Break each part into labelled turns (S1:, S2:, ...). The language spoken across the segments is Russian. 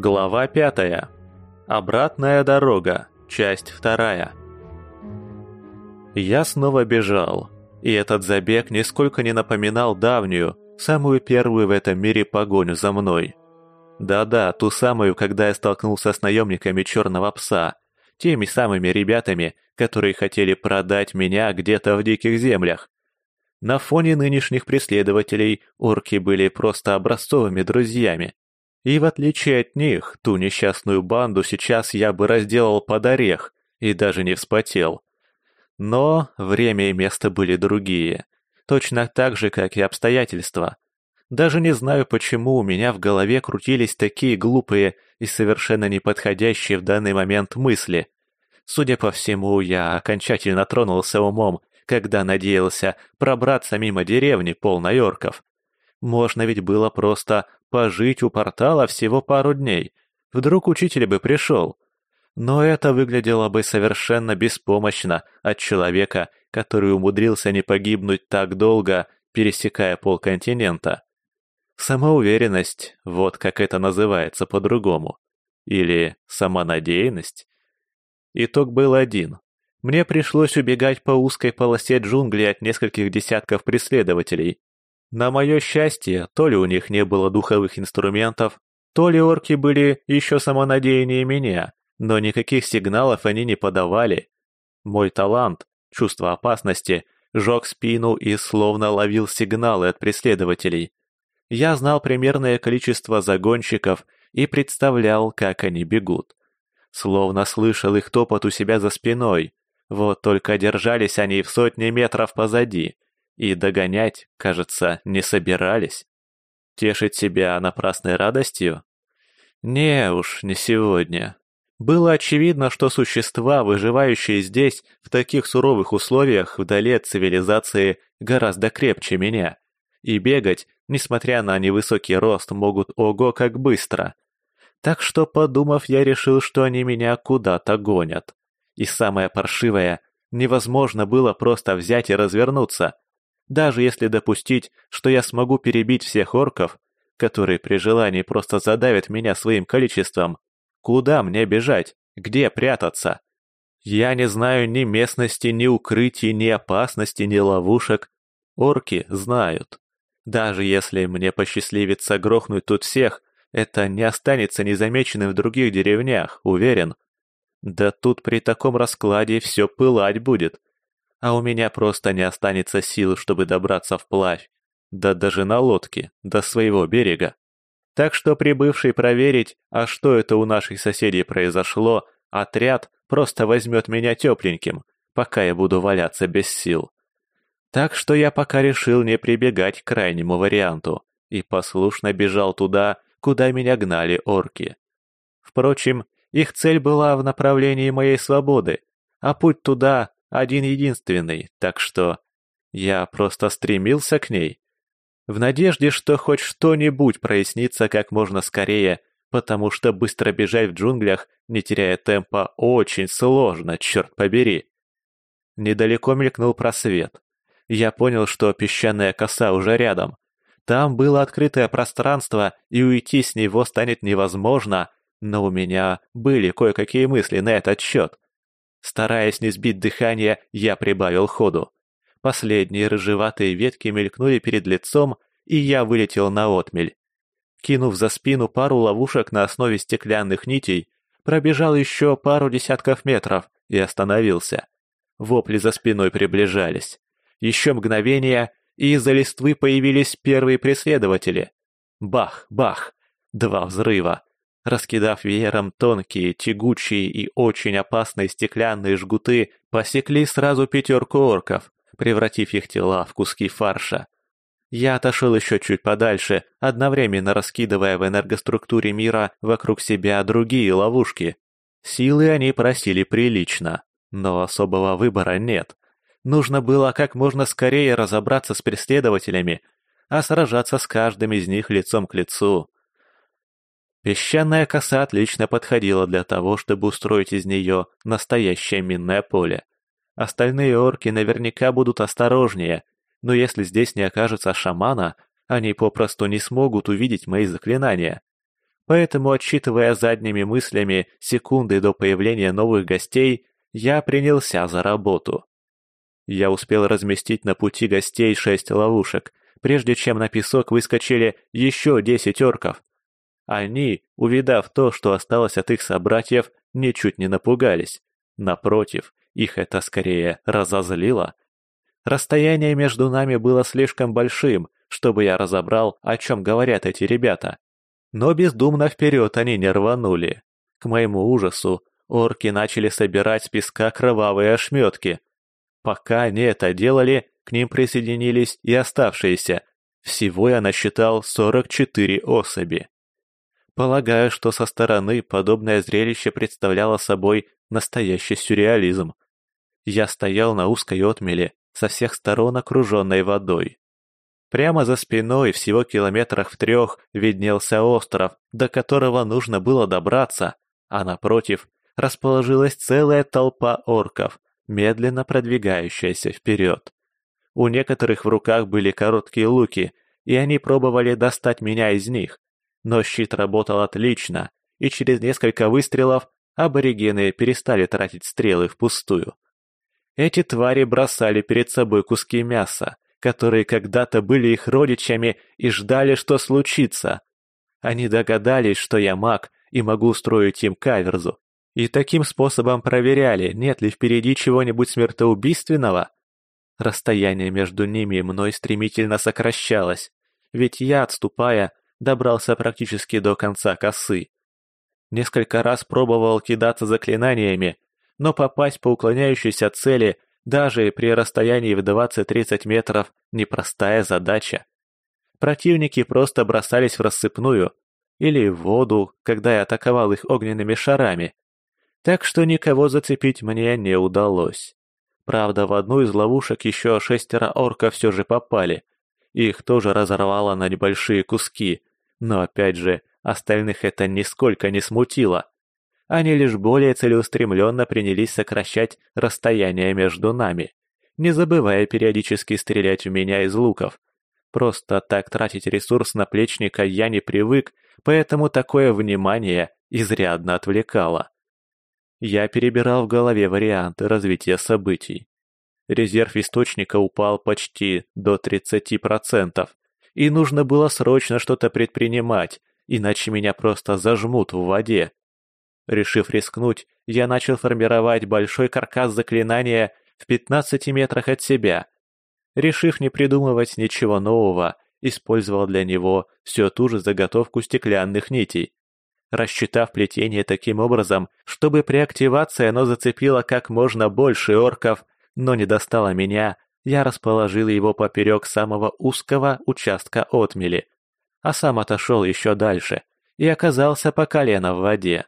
S1: Глава пятая. Обратная дорога. Часть вторая. Я снова бежал, и этот забег нисколько не напоминал давнюю, самую первую в этом мире погоню за мной. Да-да, ту самую, когда я столкнулся с наемниками Черного Пса, теми самыми ребятами, которые хотели продать меня где-то в диких землях. На фоне нынешних преследователей орки были просто образцовыми друзьями. И в отличие от них, ту несчастную банду сейчас я бы разделал под орех и даже не вспотел. Но время и место были другие, точно так же, как и обстоятельства. Даже не знаю, почему у меня в голове крутились такие глупые и совершенно неподходящие в данный момент мысли. Судя по всему, я окончательно тронулся умом, когда надеялся пробраться мимо деревни, полной орков. Можно ведь было просто пожить у портала всего пару дней. Вдруг учитель бы пришел. Но это выглядело бы совершенно беспомощно от человека, который умудрился не погибнуть так долго, пересекая полконтинента. Самоуверенность, вот как это называется по-другому. Или самонадеянность. Итог был один. Мне пришлось убегать по узкой полосе джунглей от нескольких десятков преследователей. На мое счастье, то ли у них не было духовых инструментов, то ли орки были еще самонадеяннее меня, но никаких сигналов они не подавали. Мой талант, чувство опасности, жег спину и словно ловил сигналы от преследователей. Я знал примерное количество загонщиков и представлял, как они бегут. Словно слышал их топот у себя за спиной. Вот только держались они в сотни метров позади. И догонять, кажется, не собирались. Тешить себя напрасной радостью? Не уж, не сегодня. Было очевидно, что существа, выживающие здесь, в таких суровых условиях, вдали от цивилизации, гораздо крепче меня. И бегать, несмотря на невысокий рост, могут ого как быстро. Так что, подумав, я решил, что они меня куда-то гонят. И самое паршивое, невозможно было просто взять и развернуться. Даже если допустить, что я смогу перебить всех орков, которые при желании просто задавят меня своим количеством, куда мне бежать, где прятаться? Я не знаю ни местности, ни укрытий, ни опасности, ни ловушек. Орки знают. Даже если мне посчастливится грохнуть тут всех, это не останется незамеченным в других деревнях, уверен. Да тут при таком раскладе все пылать будет. А у меня просто не останется сил, чтобы добраться вплавь. Да даже на лодке, до своего берега. Так что прибывший проверить, а что это у наших соседей произошло, отряд просто возьмет меня тепленьким, пока я буду валяться без сил. Так что я пока решил не прибегать к крайнему варианту и послушно бежал туда, куда меня гнали орки. Впрочем, их цель была в направлении моей свободы, а путь туда один-единственный, так что я просто стремился к ней. В надежде, что хоть что-нибудь прояснится как можно скорее, потому что быстро бежать в джунглях, не теряя темпа, очень сложно, черт побери. Недалеко мелькнул просвет. Я понял, что песчаная коса уже рядом. Там было открытое пространство, и уйти с него станет невозможно, но у меня были кое-какие мысли на этот счет. Стараясь не сбить дыхание, я прибавил ходу. Последние рыжеватые ветки мелькнули перед лицом, и я вылетел на отмель. Кинув за спину пару ловушек на основе стеклянных нитей, пробежал еще пару десятков метров и остановился. Вопли за спиной приближались. Еще мгновение, и из-за листвы появились первые преследователи. Бах, бах, два взрыва. Раскидав веером тонкие, тягучие и очень опасные стеклянные жгуты, посекли сразу пятерку орков, превратив их тела в куски фарша. Я отошел еще чуть подальше, одновременно раскидывая в энергоструктуре мира вокруг себя другие ловушки. Силы они просили прилично, но особого выбора нет. Нужно было как можно скорее разобраться с преследователями, а сражаться с каждым из них лицом к лицу. Песчаная коса отлично подходила для того, чтобы устроить из нее настоящее минное поле. Остальные орки наверняка будут осторожнее, но если здесь не окажется шамана, они попросту не смогут увидеть мои заклинания. поэтому, отчитывая задними мыслями секунды до появления новых гостей, я принялся за работу. Я успел разместить на пути гостей шесть ловушек, прежде чем на песок выскочили еще десять орков. Они, увидав то, что осталось от их собратьев, ничуть не напугались. Напротив, их это скорее разозлило. Расстояние между нами было слишком большим, чтобы я разобрал, о чем говорят эти ребята. Но бездумно вперед они не рванули. К моему ужасу, орки начали собирать с песка кровавые ошметки. Пока они это делали, к ним присоединились и оставшиеся. Всего я насчитал 44 особи. Полагаю, что со стороны подобное зрелище представляло собой настоящий сюрреализм. Я стоял на узкой отмеле, со всех сторон окруженной водой. Прямо за спиной, всего километрах в трех, виднелся остров, до которого нужно было добраться, а напротив расположилась целая толпа орков, медленно продвигающаяся вперед. У некоторых в руках были короткие луки, и они пробовали достать меня из них, но щит работал отлично, и через несколько выстрелов аборигены перестали тратить стрелы впустую. Эти твари бросали перед собой куски мяса, которые когда-то были их родичами и ждали, что случится. Они догадались, что я маг и могу устроить им каверзу. И таким способом проверяли, нет ли впереди чего-нибудь смертоубийственного. Расстояние между ними и мной стремительно сокращалось, ведь я, отступая, добрался практически до конца косы. Несколько раз пробовал кидаться заклинаниями, но попасть по уклоняющейся цели даже при расстоянии в 20-30 метров – непростая задача. Противники просто бросались в рассыпную или в воду, когда я атаковал их огненными шарами. Так что никого зацепить мне не удалось. Правда, в одну из ловушек еще шестеро орков все же попали. Их тоже разорвало на небольшие куски, но опять же, остальных это нисколько не смутило. Они лишь более целеустремленно принялись сокращать расстояние между нами, не забывая периодически стрелять в меня из луков. Просто так тратить ресурс наплечника я не привык, поэтому такое внимание изрядно отвлекало. Я перебирал в голове варианты развития событий. Резерв источника упал почти до 30%, и нужно было срочно что-то предпринимать, иначе меня просто зажмут в воде. Решив рискнуть, я начал формировать большой каркас заклинания в 15 метрах от себя. Решив не придумывать ничего нового, использовал для него всю ту же заготовку стеклянных нитей. Рассчитав плетение таким образом, чтобы при активации оно зацепило как можно больше орков, но не достало меня, я расположил его поперек самого узкого участка отмели, а сам отошел еще дальше и оказался по колено в воде.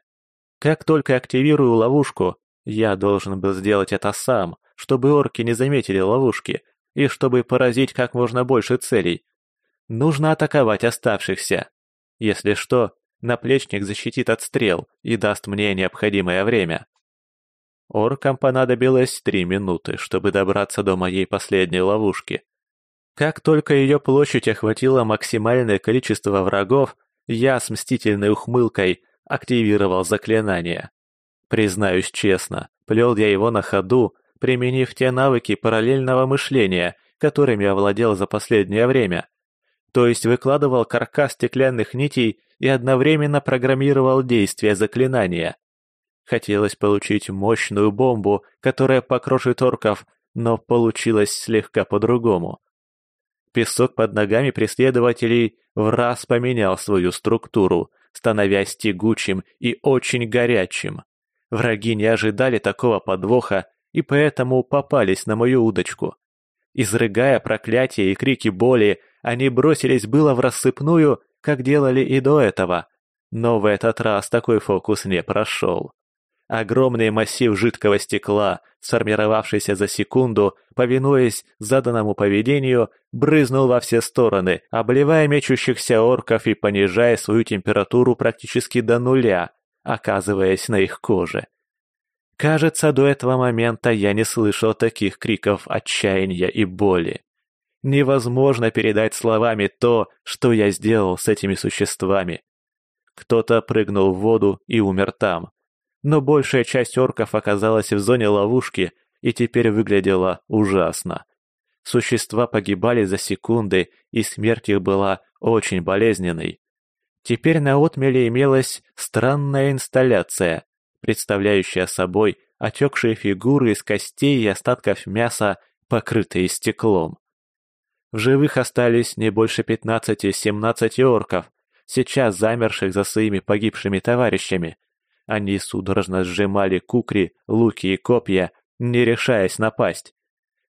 S1: Как только активирую ловушку, я должен был сделать это сам, чтобы орки не заметили ловушки и чтобы поразить как можно больше целей. Нужно атаковать оставшихся. Если что, наплечник защитит от стрел и даст мне необходимое время. Оркам понадобилось три минуты, чтобы добраться до моей последней ловушки. Как только ее площадь охватила максимальное количество врагов, я с мстительной ухмылкой активировал заклинание. Признаюсь честно, плел я его на ходу, применив те навыки параллельного мышления, которыми овладел за последнее время. То есть выкладывал каркас стеклянных нитей и одновременно программировал действия заклинания. Хотелось получить мощную бомбу, которая покрошит орков, но получилось слегка по-другому. Песок под ногами преследователей в раз поменял свою структуру, становясь тягучим и очень горячим. Враги не ожидали такого подвоха и поэтому попались на мою удочку. Изрыгая проклятия и крики боли, они бросились было в рассыпную, как делали и до этого. Но в этот раз такой фокус не прошел. Огромный массив жидкого стекла, сформировавшийся за секунду, повинуясь заданному поведению, брызнул во все стороны, обливая мечущихся орков и понижая свою температуру практически до нуля, оказываясь на их коже. Кажется, до этого момента я не слышал таких криков отчаяния и боли. Невозможно передать словами то, что я сделал с этими существами. Кто-то прыгнул в воду и умер там. Но большая часть орков оказалась в зоне ловушки и теперь выглядела ужасно. Существа погибали за секунды, и смерть их была очень болезненной. Теперь на отмеле имелась странная инсталляция, представляющая собой отекшие фигуры из костей и остатков мяса, покрытые стеклом. В живых остались не больше 15-17 орков, сейчас замерших за своими погибшими товарищами. Они судорожно сжимали кукри, луки и копья, не решаясь напасть.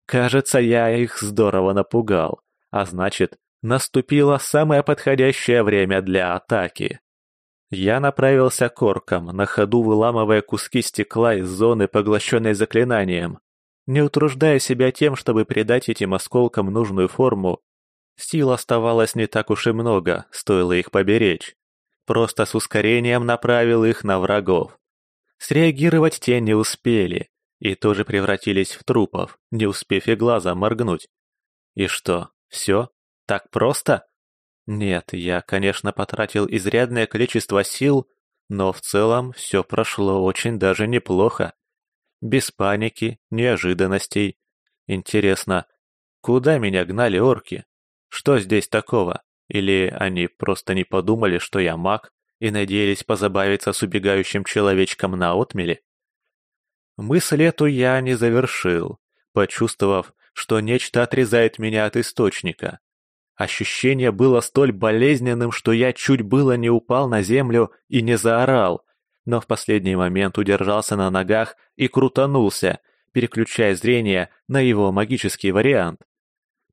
S1: Кажется, я их здорово напугал, а значит, наступило самое подходящее время для атаки. Я направился к оркам, на ходу выламывая куски стекла из зоны, поглощенной заклинанием. Не утруждая себя тем, чтобы придать этим осколкам нужную форму, сил оставалось не так уж и много, стоило их поберечь. Просто с ускорением направил их на врагов. Среагировать те не успели, и тоже превратились в трупов, не успев и глаза моргнуть. И что, все? Так просто? Нет, я, конечно, потратил изрядное количество сил, но в целом все прошло очень даже неплохо. Без паники, неожиданностей. Интересно, куда меня гнали орки? Что здесь такого? Или они просто не подумали, что я маг, и надеялись позабавиться с убегающим человечком на отмеле? Мысль эту я не завершил, почувствовав, что нечто отрезает меня от источника. Ощущение было столь болезненным, что я чуть было не упал на землю и не заорал, но в последний момент удержался на ногах и крутанулся, переключая зрение на его магический вариант.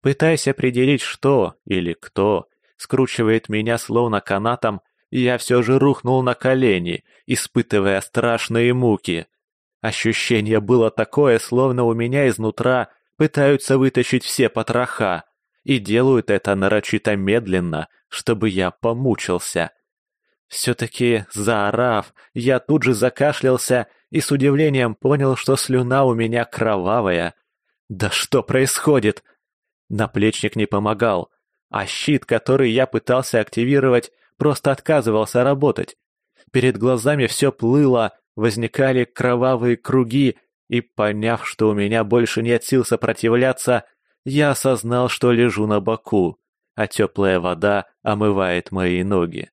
S1: Пытаясь определить, что или кто скручивает меня словно канатом, я все же рухнул на колени, испытывая страшные муки. Ощущение было такое, словно у меня изнутра пытаются вытащить все потроха, и делают это нарочито медленно, чтобы я помучился. Все-таки, заорав, я тут же закашлялся и с удивлением понял, что слюна у меня кровавая. Да что происходит? Наплечник не помогал, а щит, который я пытался активировать, просто отказывался работать. Перед глазами все плыло, возникали кровавые круги, и, поняв, что у меня больше нет сил сопротивляться, я осознал, что лежу на боку, а теплая вода омывает мои ноги.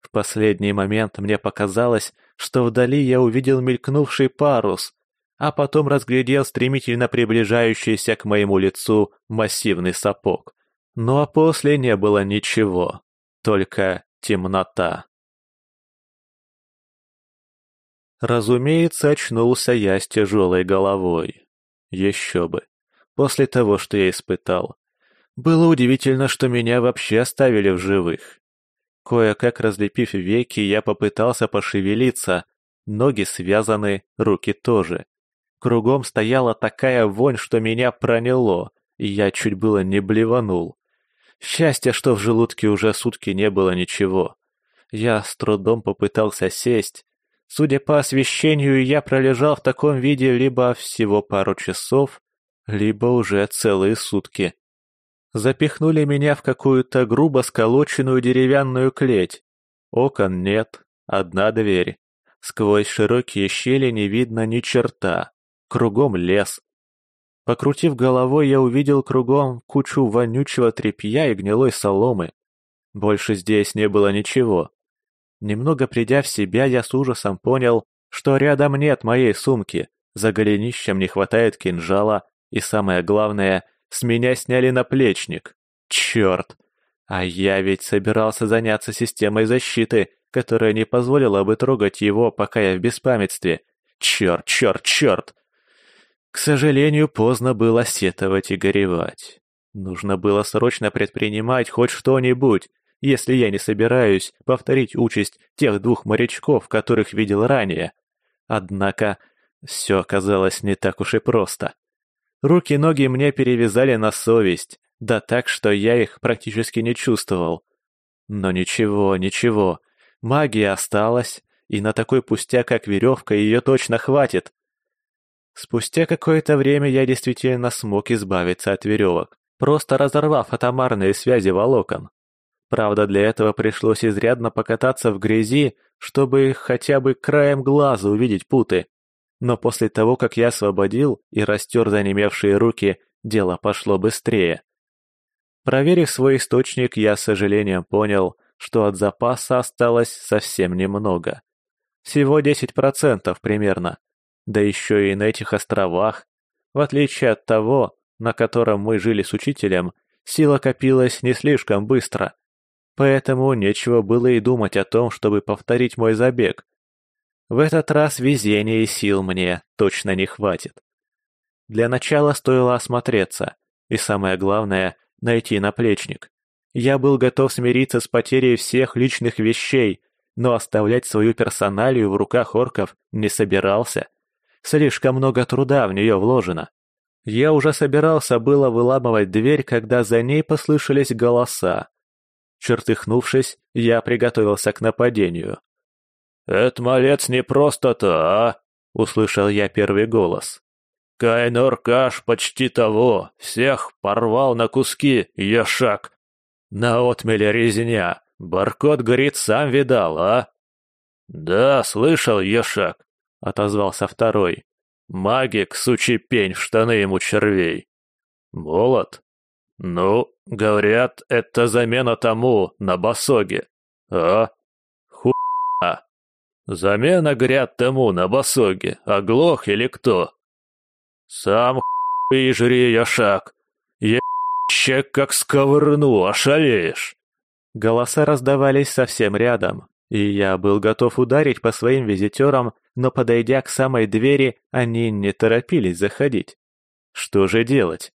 S1: В последний момент мне показалось, что вдали я увидел мелькнувший парус, а потом разглядел стремительно приближающийся к моему лицу массивный сапог. Ну а после не было ничего, только темнота. Разумеется, очнулся я с тяжелой головой. Еще бы. После того, что я испытал. Было удивительно, что меня вообще оставили в живых. Кое-как разлепив веки, я попытался пошевелиться. Ноги связаны, руки тоже. Кругом стояла такая вонь, что меня проняло, и я чуть было не блеванул. Счастье, что в желудке уже сутки не было ничего. Я с трудом попытался сесть, Судя по освещению, я пролежал в таком виде либо всего пару часов, либо уже целые сутки. Запихнули меня в какую-то грубо сколоченную деревянную клеть. Окон нет, одна дверь. Сквозь широкие щели не видно ни черта. Кругом лес. Покрутив головой, я увидел кругом кучу вонючего тряпья и гнилой соломы. Больше здесь не было ничего. Немного придя в себя, я с ужасом понял, что рядом нет моей сумки, за голенищем не хватает кинжала, и самое главное, с меня сняли наплечник. Черт! А я ведь собирался заняться системой защиты, которая не позволила бы трогать его, пока я в беспамятстве. Черт, черт, черт! К сожалению, поздно было сетовать и горевать. Нужно было срочно предпринимать хоть что-нибудь, если я не собираюсь повторить участь тех двух морячков, которых видел ранее. Однако все оказалось не так уж и просто. Руки-ноги мне перевязали на совесть, да так, что я их практически не чувствовал. Но ничего, ничего, магия осталась, и на такой пустяк, как веревка, ее точно хватит. Спустя какое-то время я действительно смог избавиться от веревок, просто разорвав атомарные связи волокон. Правда, для этого пришлось изрядно покататься в грязи, чтобы хотя бы краем глаза увидеть путы. Но после того, как я освободил и растер занемевшие руки, дело пошло быстрее. Проверив свой источник, я с сожалением понял, что от запаса осталось совсем немного. Всего 10% примерно. Да еще и на этих островах. В отличие от того, на котором мы жили с учителем, сила копилась не слишком быстро. Поэтому нечего было и думать о том, чтобы повторить мой забег. В этот раз везения и сил мне точно не хватит. Для начала стоило осмотреться, и самое главное — найти наплечник. Я был готов смириться с потерей всех личных вещей, но оставлять свою персоналию в руках орков не собирался. Слишком много труда в нее вложено. Я уже собирался было выламывать дверь, когда за ней послышались голоса. Чертыхнувшись, я приготовился к нападению. «Это малец не просто-то, а?» — услышал я первый голос. «Кайнор Каш почти того, всех порвал на куски, ешак. На отмеле резня, Баркот, говорит, сам видал, а?» «Да, слышал, ешак», — отозвался второй. «Магик, сучий пень, в штаны ему червей». «Молот?» «Ну, говорят, это замена тому, на басоге». «А? Хуя!» «Замена, говорят, тому, на басоге, оглох или кто?» «Сам хуй жри, яшак! Ебаще, как сковырну, ошалеешь!» Голоса раздавались совсем рядом, и я был готов ударить по своим визитерам, но, подойдя к самой двери, они не торопились заходить. Что же делать?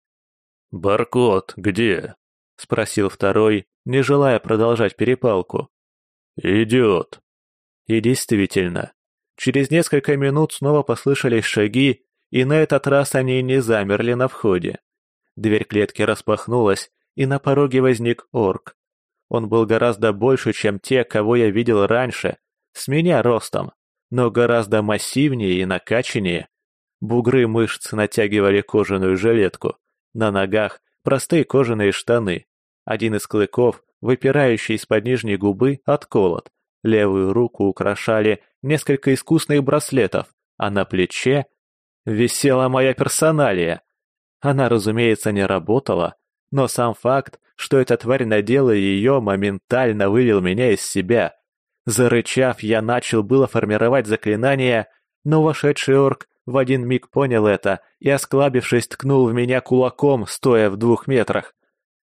S2: «Баркот где?»
S1: — спросил второй, не желая продолжать перепалку.
S2: «Идет».
S1: И действительно, через несколько минут снова послышались шаги, и на этот раз они не замерли на входе. Дверь клетки распахнулась, и на пороге возник орк. Он был гораздо больше, чем те, кого я видел раньше, с меня ростом, но гораздо массивнее и накачаннее. Бугры мышц натягивали кожаную жилетку, на ногах простые кожаные штаны. Один из клыков, выпирающий из-под нижней губы, отколот. Левую руку украшали несколько искусных браслетов, а на плече висела моя персоналия. Она, разумеется, не работала, но сам факт, что эта тварь надела ее, моментально вывел меня из себя. Зарычав, я начал было формировать заклинание, но вошедший орк в один миг понял это и, осклабившись, ткнул в меня кулаком, стоя в двух метрах.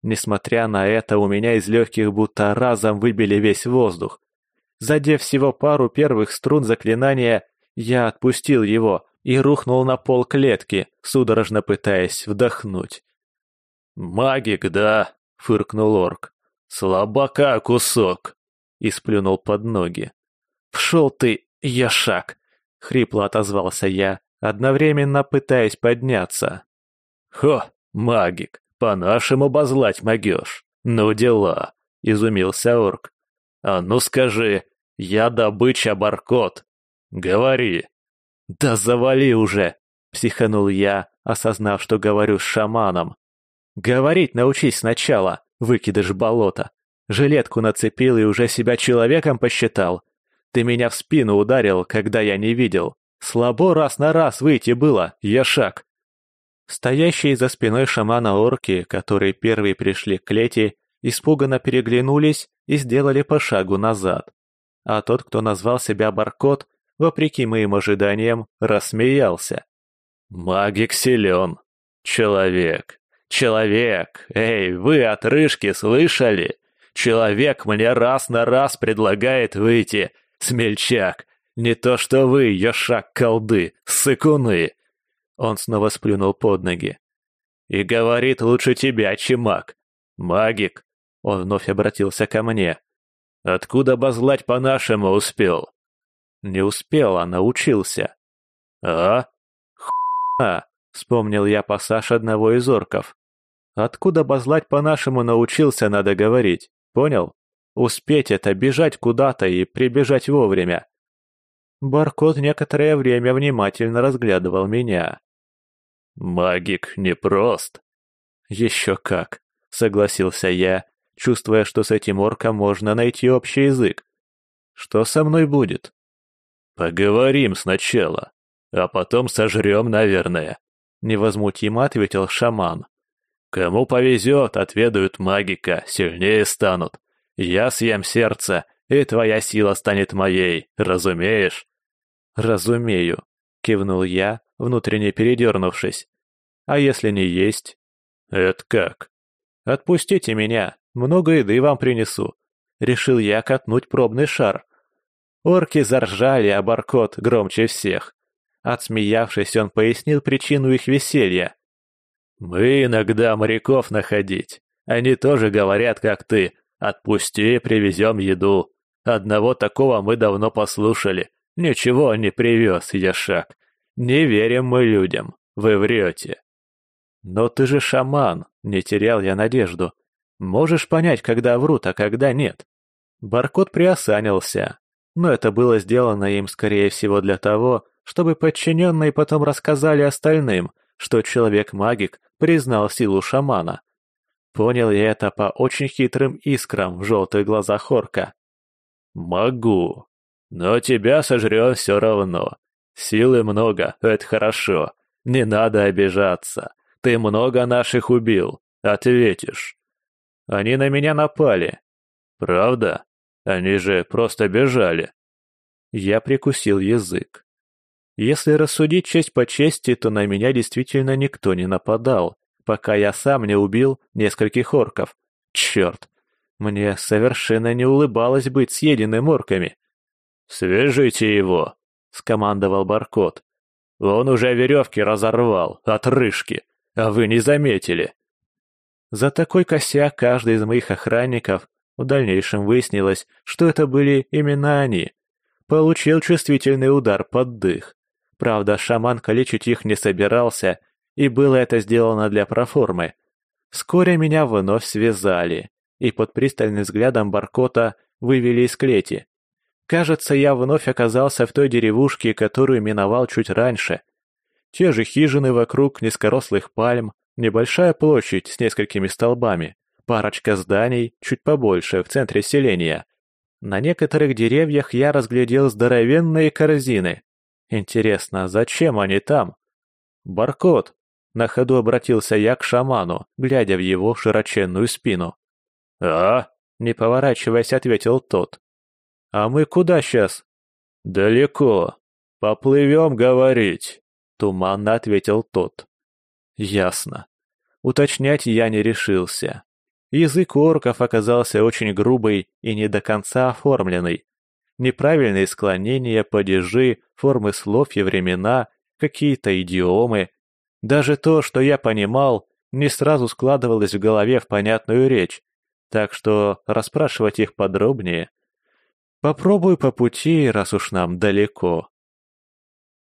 S1: Несмотря на это, у меня из легких будто разом выбили весь воздух. Задев всего пару первых струн заклинания, я отпустил его и рухнул на пол клетки, судорожно пытаясь вдохнуть.
S2: «Магик, да?» — фыркнул орк. «Слабака кусок!» — и сплюнул под ноги.
S1: «Пшел ты, яшак!» — хрипло отозвался я, одновременно пытаясь подняться.
S2: «Хо, магик, по-нашему базлать могешь. Ну дела!» — изумился орк. «А ну скажи, я добыча Баркот. Говори!»
S1: «Да завали уже!» — психанул я, осознав, что говорю с шаманом. «Говорить научись сначала, выкидыш болота. Жилетку нацепил и уже себя человеком посчитал. Ты меня в спину ударил, когда я не видел. Слабо раз на раз выйти было, я шаг. Стоящие за спиной шамана орки, которые первые пришли к Лети, испуганно переглянулись и сделали по шагу назад. А тот, кто назвал себя Баркот, вопреки моим ожиданиям, рассмеялся.
S2: «Магик силен. Человек. Человек. Эй, вы, отрыжки, слышали? Человек мне раз на раз предлагает выйти, Смельчак, не то что вы, ёшак колды, сыкуны!» Он снова сплюнул под ноги. «И говорит лучше тебя, чемак. Магик!» Он вновь обратился ко мне. «Откуда базлать по-нашему успел?» «Не успел, а научился». «А? Хуа!» — вспомнил я пассаж одного из орков. «Откуда базлать по-нашему научился, надо говорить, понял?» Успеть это, бежать куда-то и прибежать вовремя. Баркот некоторое время внимательно разглядывал меня. «Магик непрост».
S1: «Еще как», — согласился я, чувствуя, что с этим орком можно найти общий язык. Что со мной будет?
S2: «Поговорим сначала, а потом сожрем, наверное», — невозмутимо ответил шаман. «Кому повезет, отведают магика, сильнее станут. Я съем сердце, и твоя сила станет моей, разумеешь?»
S1: «Разумею», — кивнул я, внутренне передернувшись. «А если не есть?»
S2: «Это как?»
S1: «Отпустите меня, много еды вам принесу». Решил я катнуть пробный шар. Орки заржали, а Баркот громче всех. Отсмеявшись, он пояснил причину их веселья.
S2: «Мы иногда моряков находить. Они тоже говорят, как ты. Отпусти, привезем еду. Одного такого мы давно послушали. Ничего не привез, Яшак. Не верим мы людям. Вы врете».
S1: «Но ты же шаман», — не терял я надежду. «Можешь понять, когда врут, а когда нет». Баркот приосанился, но это было сделано им, скорее всего, для того, чтобы подчиненные потом рассказали остальным, что человек-магик признал силу шамана. Понял я это по очень хитрым искрам в желтых глазах Хорка.
S2: «Могу. Но тебя сожрем все равно. Силы много, это хорошо. Не надо обижаться. Ты много наших убил. Ответишь».
S1: «Они на меня напали».
S2: «Правда? Они же просто бежали».
S1: Я прикусил язык. Если рассудить честь по чести, то на меня действительно никто не нападал, пока я сам не убил нескольких орков. Черт, мне совершенно не улыбалось быть съеденным орками.
S2: «Свяжите его», — скомандовал Баркот. «Он уже веревки разорвал, отрыжки, а вы не заметили».
S1: За такой косяк каждый из моих охранников, в дальнейшем выяснилось, что это были именно они, получил чувствительный удар под дых. Правда, шаман калечить их не собирался, и было это сделано для проформы. Вскоре меня вновь связали, и под пристальным взглядом Баркота вывели из клети. Кажется, я вновь оказался в той деревушке, которую миновал чуть раньше. Те же хижины вокруг низкорослых пальм, небольшая площадь с несколькими столбами, парочка зданий, чуть побольше, в центре селения. На некоторых деревьях я разглядел здоровенные корзины, Интересно, зачем они там? Баркот. На ходу обратился я к шаману, глядя в его широченную спину.
S2: «А?»
S1: — не поворачиваясь, ответил тот. «А мы куда сейчас?»
S2: «Далеко. Поплывем говорить», — туманно ответил тот.
S1: «Ясно. Уточнять я не решился. Язык орков оказался очень грубый и не до конца оформленный, неправильные склонения, падежи, формы слов и времена, какие-то идиомы. Даже то, что я понимал, не сразу складывалось в голове в понятную речь, так что расспрашивать их подробнее. Попробую по пути, раз уж нам далеко.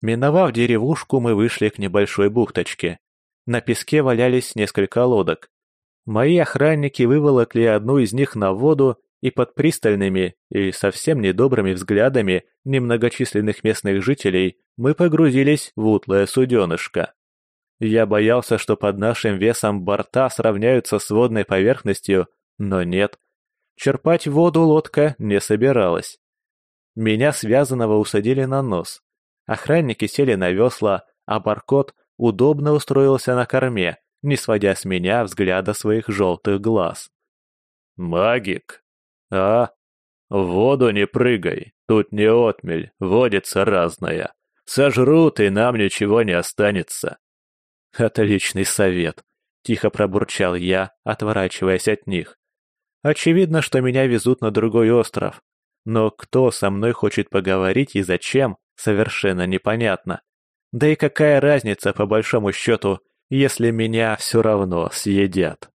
S1: Миновав деревушку, мы вышли к небольшой бухточке. На песке валялись несколько лодок. Мои охранники выволокли одну из них на воду и под пристальными и совсем недобрыми взглядами немногочисленных местных жителей мы погрузились в утлое суденышко. Я боялся, что под нашим весом борта сравняются с водной поверхностью, но нет. Черпать воду лодка не собиралась. Меня связанного усадили на нос. Охранники сели на весла, а Баркот удобно устроился на корме, не сводя с меня взгляда своих желтых глаз.
S2: «Магик», «А? В воду не прыгай, тут не отмель, водится разная. Сожрут, и нам ничего не останется».
S1: «Отличный совет», — тихо пробурчал я, отворачиваясь от них. «Очевидно, что меня везут на другой остров. Но кто со мной хочет поговорить и зачем, совершенно непонятно. Да и какая разница, по большому счету, если меня все равно съедят?»